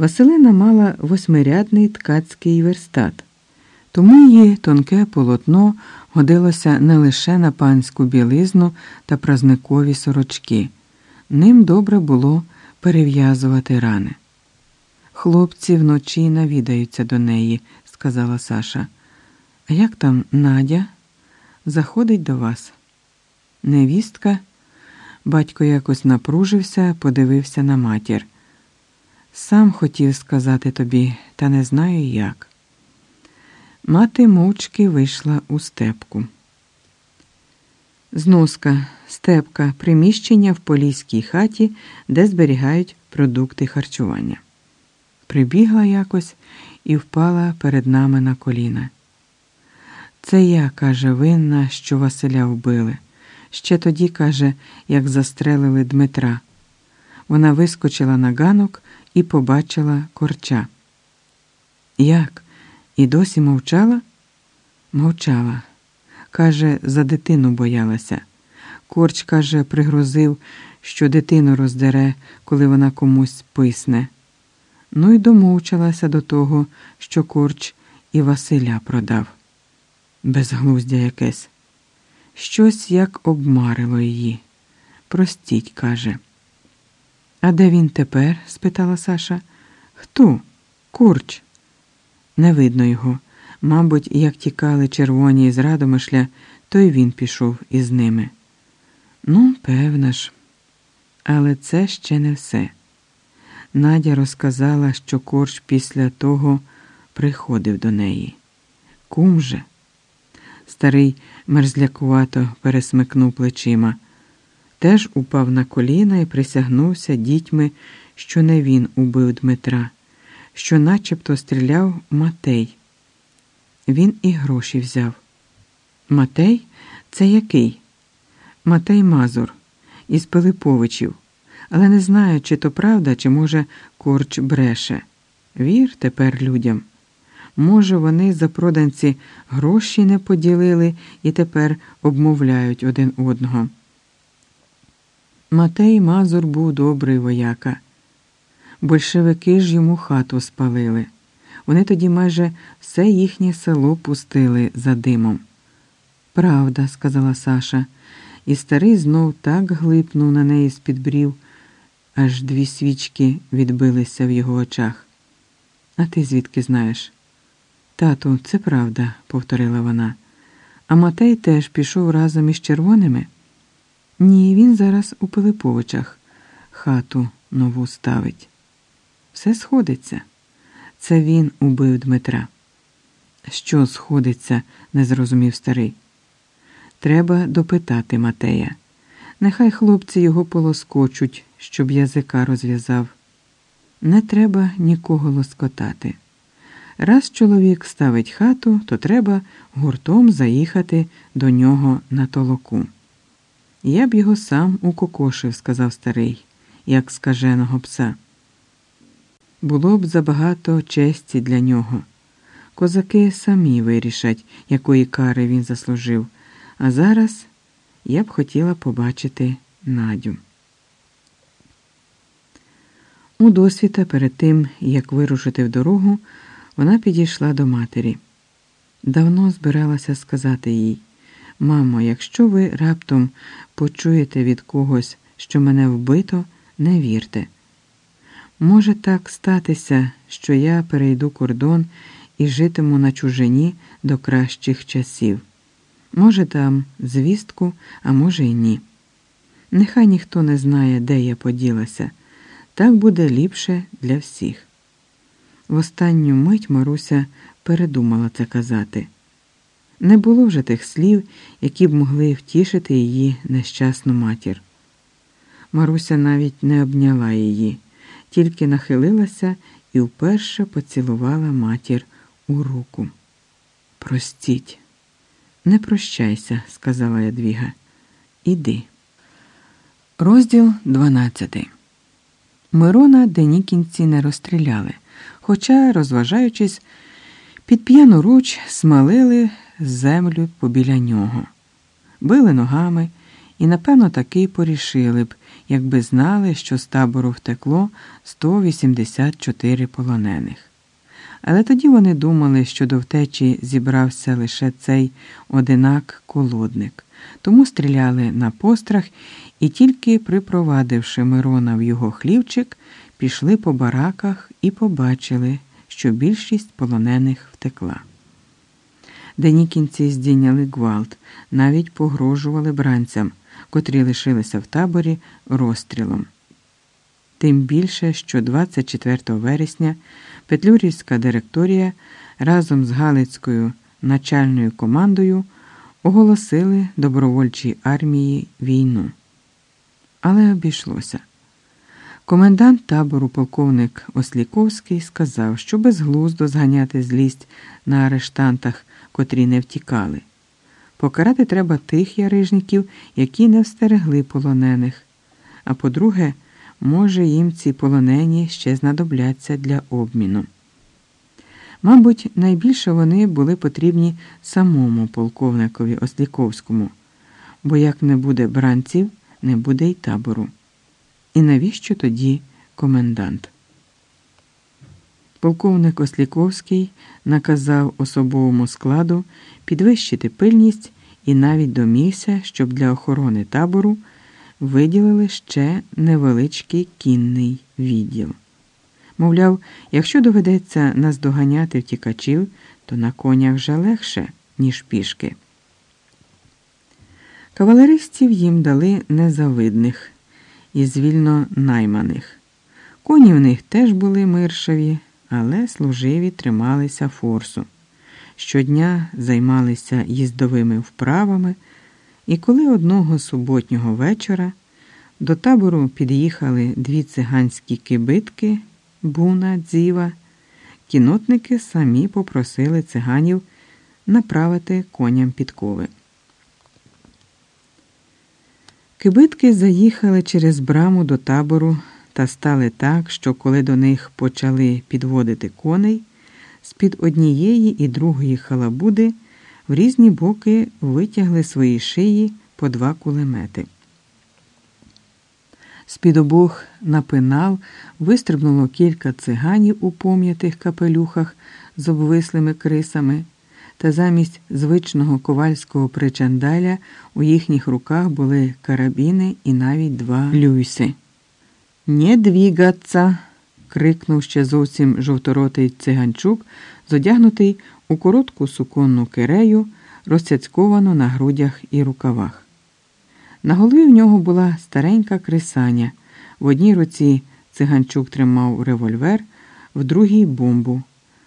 Василина мала восьмирядний ткацький верстат, тому її тонке полотно годилося не лише на панську білизну та празникові сорочки. Ним добре було перев'язувати рани. Хлопці вночі навідаються до неї, сказала Саша. А як там Надя? Заходить до вас? Невістка? Батько якось напружився, подивився на матір. Сам хотів сказати тобі, та не знаю як. Мати мовчки вийшла у степку. Зноска, степка, приміщення в поліській хаті, де зберігають продукти харчування. Прибігла якось і впала перед нами на коліна. Це я, каже, винна, що Василя вбили. Ще тоді, каже, як застрелили Дмитра. Вона вискочила на ганок і побачила корча. Як? І досі мовчала? Мовчала. Каже, за дитину боялася. Корч, каже, пригрозив, що дитину роздере, коли вона комусь писне. Ну й домовчалася до того, що корч і Василя продав. Безглуздя якесь. Щось як обмарило її. Простіть, каже. А де він тепер? спитала Саша. Хто? Корч. Не видно його. Мабуть, як тікали червоні з Радомишля, то й він пішов із ними. Ну, певна ж. Але це ще не все. Надя розказала, що корч після того приходив до неї. Кум же. Старий мерзлякувато пересмикнув плечима. Теж упав на коліна і присягнувся дітьми, що не він убив Дмитра, що начебто стріляв Матей. Він і гроші взяв. Матей це який? Матей Мазур із Пилиповичів, але не знаю, чи то правда, чи, може, корч бреше. Вір тепер людям. Може, вони запроданці гроші не поділили і тепер обмовляють один одного. Матей Мазур був добрий вояка. Большевики ж йому хату спалили. Вони тоді майже все їхнє село пустили за димом. Правда, сказала Саша, і старий знов так глипнув на неї з-під брів, аж дві свічки відбилися в його очах. А ти звідки знаєш? Тату, це правда, повторила вона. А Матей теж пішов разом із червоними. Ні, він зараз у Пилиповичах хату нову ставить. Все сходиться. Це він убив Дмитра. Що сходиться, не зрозумів старий. Треба допитати Матея. Нехай хлопці його полоскочуть, щоб язика розв'язав. Не треба нікого лоскотати. Раз чоловік ставить хату, то треба гуртом заїхати до нього на толоку. Я б його сам укокошив, сказав старий, як скаженого пса. Було б забагато честі для нього. Козаки самі вирішать, якої кари він заслужив, а зараз я б хотіла побачити Надю. У досвіта перед тим, як вирушити в дорогу, вона підійшла до матері. Давно збиралася сказати їй. Мамо, якщо ви раптом почуєте від когось, що мене вбито, не вірте. Може так статися, що я перейду кордон і житиму на чужині до кращих часів. Може, там звістку, а може, й ні. Нехай ніхто не знає, де я поділася, так буде ліпше для всіх. В останню мить Маруся передумала це казати. Не було вже тих слів, які б могли втішити її нещасну матір. Маруся навіть не обняла її, тільки нахилилася і вперше поцілувала матір у руку. Простіть, не прощайся, сказала Ядвіга. Іди. Розділ 12 Мирона денікінці не розстріляли, хоча, розважаючись, під п'яну руч смалили землю побіля нього, били ногами І, напевно, таки порішили б, якби знали, що з табору втекло 184 полонених. Але тоді вони думали, що до втечі зібрався лише цей одинак колодник, тому стріляли на пострах і тільки припровадивши Мирона в його хлівчик, пішли по бараках і побачили, що більшість полонених втекла. Денікінці здійняли гвалт, навіть погрожували бранцям, котрі лишилися в таборі розстрілом. Тим більше, що 24 вересня Петлюрівська директорія разом з Галицькою начальною командою оголосили добровольчій армії війну. Але обійшлося. Комендант табору полковник Осліковський сказав, що безглуздо зганяти злість на арештантах, котрі не втікали. Покарати треба тих ярижників, які не встерегли полонених. А по-друге, може, їм ці полонені ще знадобляться для обміну. Мабуть, найбільше вони були потрібні самому полковникові Осліковському, бо як не буде бранців, не буде й табору. І навіщо тоді комендант? Полковник Осліковський наказав особовому складу підвищити пильність і навіть домігся, щоб для охорони табору виділили ще невеличкий кінний відділ. Мовляв, якщо доведеться наздоганяти втікачів, то на конях вже легше, ніж пішки. Кавалеристів їм дали незавидних і звільно найманих. Коні в них теж були миршаві, але служиві трималися форсу. Щодня займалися їздовими вправами, і коли одного суботнього вечора до табору під'їхали дві циганські кибитки, буна, дзіва, кінотники самі попросили циганів направити коням підкови. Кибитки заїхали через браму до табору та стали так, що коли до них почали підводити коней, з-під однієї і другої халабуди в різні боки витягли свої шиї по два кулемети. З-під обох напинав вистрибнуло кілька циганів у пом'ятих капелюхах з обвислими крисами та замість звичного ковальського причандаля у їхніх руках були карабіни і навіть два люйси. «Не двігаться!» – крикнув ще зовсім жовторотий циганчук, зодягнутий у коротку суконну кирею, розцяцьковану на грудях і рукавах. На голові в нього була старенька крисаня. В одній руці циганчук тримав револьвер, в другій бомбу.